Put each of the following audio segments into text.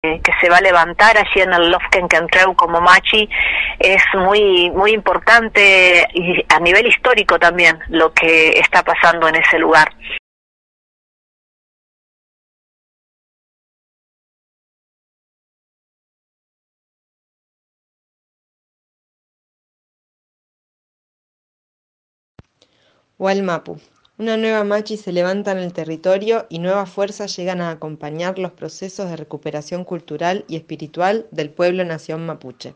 que se va a levantar allí en el Lofkenkentreu como Machi es muy muy importante y a nivel histórico también lo que está pasando en ese lugar. Walmapu una nueva Machi se levanta en el territorio y nuevas fuerzas llegan a acompañar los procesos de recuperación cultural y espiritual del pueblo nación mapuche.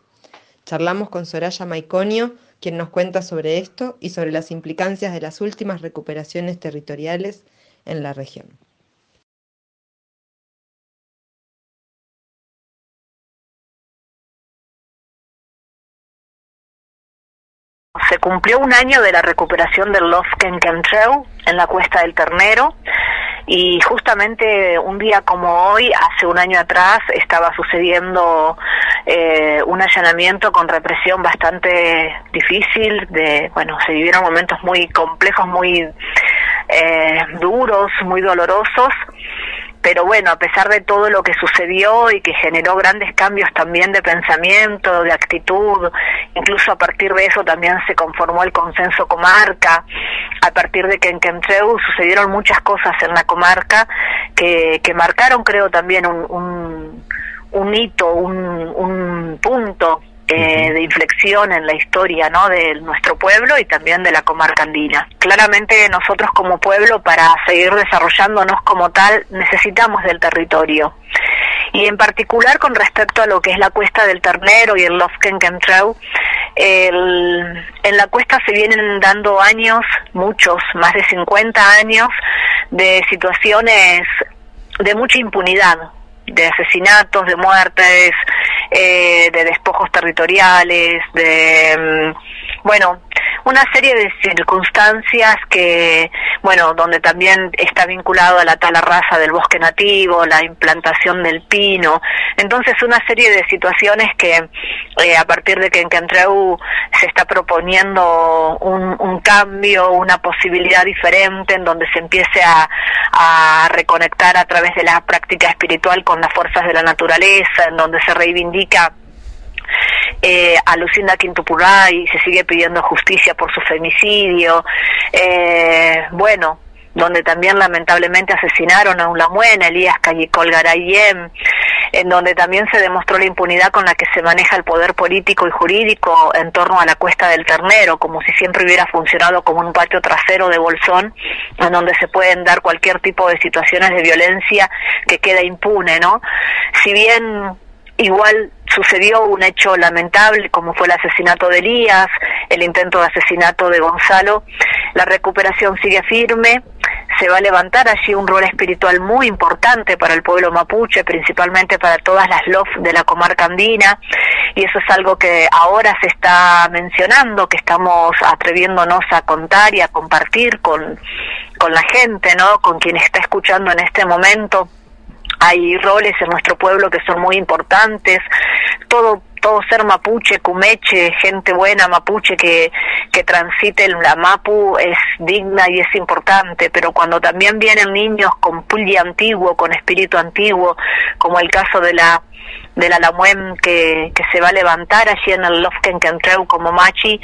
Charlamos con Soraya Maiconio, quien nos cuenta sobre esto y sobre las implicancias de las últimas recuperaciones territoriales en la región. Se cumplió un año de la recuperación del Lofkenkentreu en la Cuesta del Ternero. Y justamente un día como hoy, hace un año atrás, estaba sucediendo eh, un allanamiento con represión bastante difícil, de bueno, se vivieron momentos muy complejos, muy eh, duros, muy dolorosos pero bueno, a pesar de todo lo que sucedió y que generó grandes cambios también de pensamiento, de actitud, incluso a partir de eso también se conformó el consenso comarca, a partir de que en Quentreu sucedieron muchas cosas en la comarca que, que marcaron creo también un, un, un hito, un, un punto eh, de inflexión en la historia ¿no? de nuestro pueblo y también de la comarca andina. Claramente nosotros como pueblo para seguir desarrollándonos como tal necesitamos del territorio. Y en particular con respecto a lo que es la cuesta del Ternero y el Lofkenkentreu, el, en la cuesta se vienen dando años, muchos, más de 50 años, de situaciones de mucha impunidad, de asesinatos, de muertes, eh, de despojos territoriales, de, mm, bueno, una serie de circunstancias que, bueno, donde también está vinculado a la tala raza del bosque nativo, la implantación del pino, entonces una serie de situaciones que eh, a partir de que en Cantreu se está proponiendo un, cambio, una posibilidad diferente en donde se empiece a, a reconectar a través de la práctica espiritual con las fuerzas de la naturaleza, en donde se reivindica eh, a Lucinda y se sigue pidiendo justicia por su femicidio, eh, bueno, donde también lamentablemente asesinaron a un lamuena, Elías Callicol Garayem, en donde también se demostró la impunidad con la que se maneja el poder político y jurídico en torno a la cuesta del ternero, como si siempre hubiera funcionado como un patio trasero de Bolsón, en donde se pueden dar cualquier tipo de situaciones de violencia que queda impune, ¿no? Si bien igual sucedió un hecho lamentable como fue el asesinato de Elías, el intento de asesinato de Gonzalo, la recuperación sigue firme, se va a levantar allí un rol espiritual muy importante para el pueblo mapuche, principalmente para todas las LOF de la comarca andina, y eso es algo que ahora se está mencionando, que estamos atreviéndonos a contar y a compartir con, con la gente, ¿no? con quien está escuchando en este momento hay roles en nuestro pueblo que son muy importantes, todo todo ser mapuche, cumeche, gente buena mapuche que, que transite la mapu es digna y es importante, pero cuando también vienen niños con pulli antiguo, con espíritu antiguo, como el caso de la de la Lamuem que, que se va a levantar allí en el Lofkenkentreu como Machi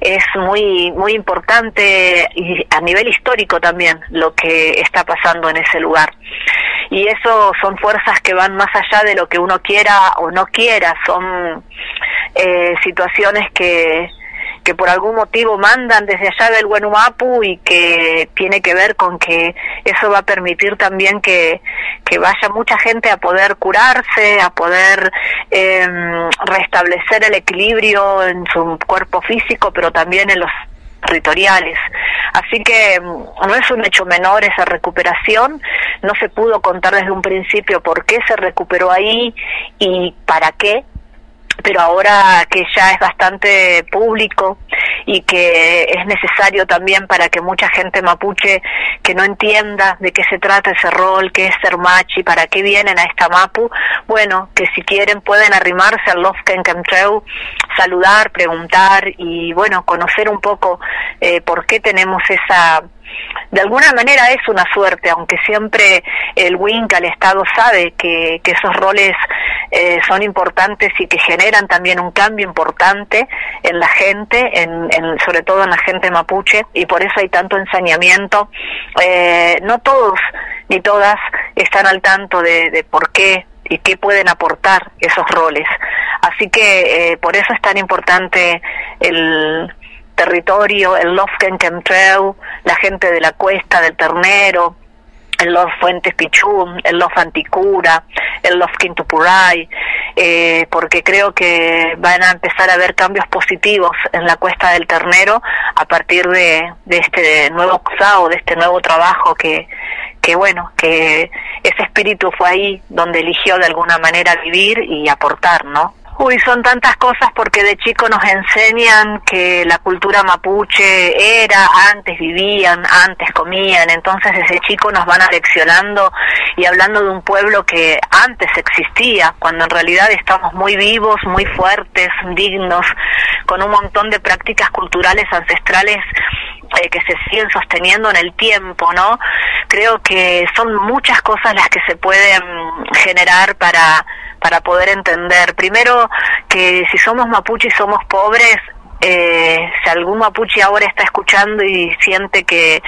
es muy muy importante y a nivel histórico también lo que está pasando en ese lugar y eso son fuerzas que van más allá de lo que uno quiera o no quiera. Son eh, situaciones que que por algún motivo mandan desde allá del Huenumapu y que tiene que ver con que eso va a permitir también que, que vaya mucha gente a poder curarse, a poder eh, restablecer el equilibrio en su cuerpo físico, pero también en los territoriales. Así que mm, no es un hecho menor esa recuperación, no se pudo contar desde un principio por qué se recuperó ahí y para qué, pero ahora que ya es bastante público y que es necesario también para que mucha gente mapuche que no entienda de qué se trata ese rol, qué es ser machi, para qué vienen a esta mapu, bueno, que si quieren pueden arrimarse al Lofken Kentreu, saludar, preguntar y bueno, conocer un poco eh, por qué tenemos esa de alguna manera es una suerte, aunque siempre el WINC, el Estado, sabe que, que esos roles eh, son importantes y que generan también un cambio importante en la gente, en, sobre todo en la gente mapuche, y por eso hay tanto ensañamiento. Eh, no todos ni todas están al tanto de, de por qué y qué pueden aportar esos roles. Así que eh, por eso es tan importante el territorio, el Lofken Chemtrail, la gente de la cuesta del Ternero, el Lof Fuentes Pichum, el Lof Anticura, el Lof Quintupuray, eh, porque creo que van a empezar a haber cambios positivos en la cuesta del Ternero a partir de, este nuevo XAO, de este nuevo trabajo que, que bueno, que ese espíritu fue ahí donde eligió de alguna manera vivir y aportar, ¿no? Uy, son tantas cosas porque de chico nos enseñan que la cultura mapuche era, antes vivían, antes comían, entonces desde chico nos van aleccionando y hablando de un pueblo que antes existía, cuando en realidad estamos muy vivos, muy fuertes, dignos, con un montón de prácticas culturales ancestrales eh, que se siguen sosteniendo en el tiempo, ¿no? Creo que son muchas cosas las que se pueden generar para para poder entender. Primero, que si somos mapuche y somos pobres, eh, si algún mapuche ahora está escuchando y siente que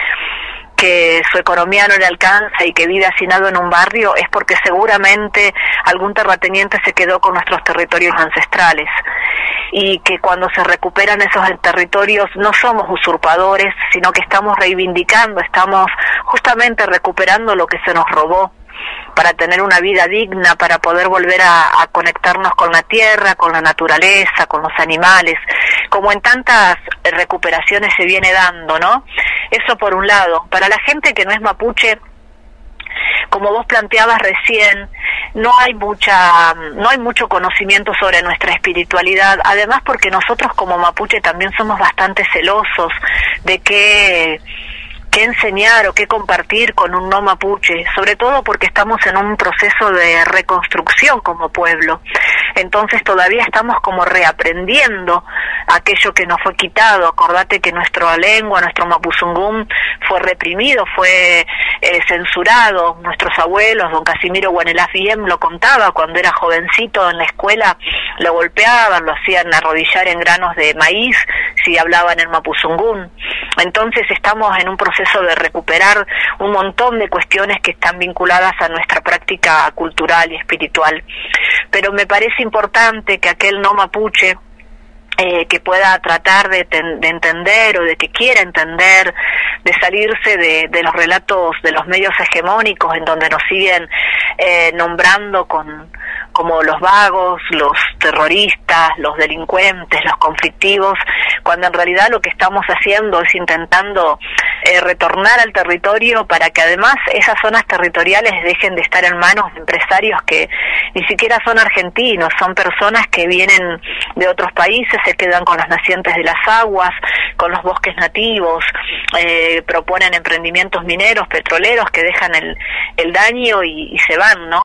que su economía no le alcanza y que vive hacinado en un barrio es porque seguramente algún terrateniente se quedó con nuestros territorios ancestrales y que cuando se recuperan esos territorios no somos usurpadores, sino que estamos reivindicando, estamos justamente recuperando lo que se nos robó para tener una vida digna, para poder volver a, a, conectarnos con la tierra, con la naturaleza, con los animales, como en tantas recuperaciones se viene dando, ¿no? Eso por un lado. Para la gente que no es mapuche, como vos planteabas recién, no hay mucha, no hay mucho conocimiento sobre nuestra espiritualidad, además porque nosotros como mapuche también somos bastante celosos de que enseñar o qué compartir con un no mapuche, sobre todo porque estamos en un proceso de reconstrucción como pueblo. Entonces todavía estamos como reaprendiendo aquello que nos fue quitado. Acordate que nuestra lengua, nuestro mapuzungún fue reprimido, fue eh, censurado. Nuestros abuelos, don Casimiro Guanelafiem lo contaba cuando era jovencito en la escuela, lo golpeaban, lo hacían arrodillar en granos de maíz si hablaban en mapuzungún. Entonces estamos en un proceso de recuperar un montón de cuestiones que están vinculadas a nuestra práctica cultural y espiritual. Pero me parece importante que aquel no mapuche eh, que pueda tratar de, de, entender o de que quiera entender, de salirse de, de, los relatos de los medios hegemónicos en donde nos siguen eh, nombrando con como los vagos, los terroristas, los delincuentes, los conflictivos, cuando en realidad lo que estamos haciendo es intentando eh, retornar al territorio para que además esas zonas territoriales dejen de estar en manos de empresarios que ni siquiera son argentinos, son personas que vienen de otros países, se quedan con las nacientes de las aguas, con los bosques nativos, eh, proponen emprendimientos mineros, petroleros que dejan el, daño y, y se van, ¿no?